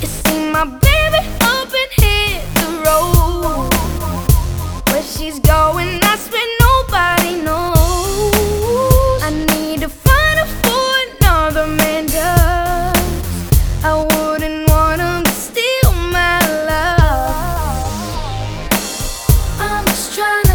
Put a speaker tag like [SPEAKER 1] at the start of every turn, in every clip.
[SPEAKER 1] You see my baby up and hit the road. Where she's going, that's where nobody knows. I need to find her for another man does. I wouldn't want him to steal my love. I'm just trying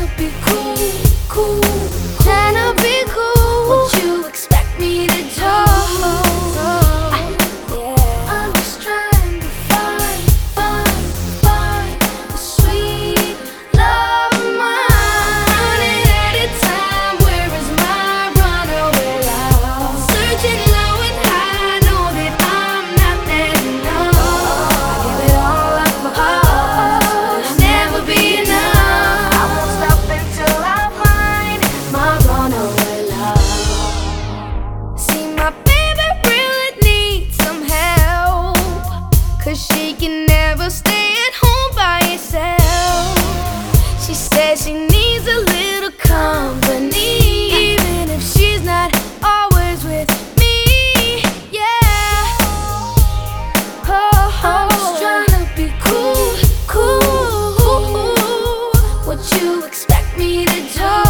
[SPEAKER 1] Cause she can never stay at home by herself. She says she needs a little company. Even if she's not always with me, yeah. Oh, I'm just trying to be cool, cool. What you expect me to do?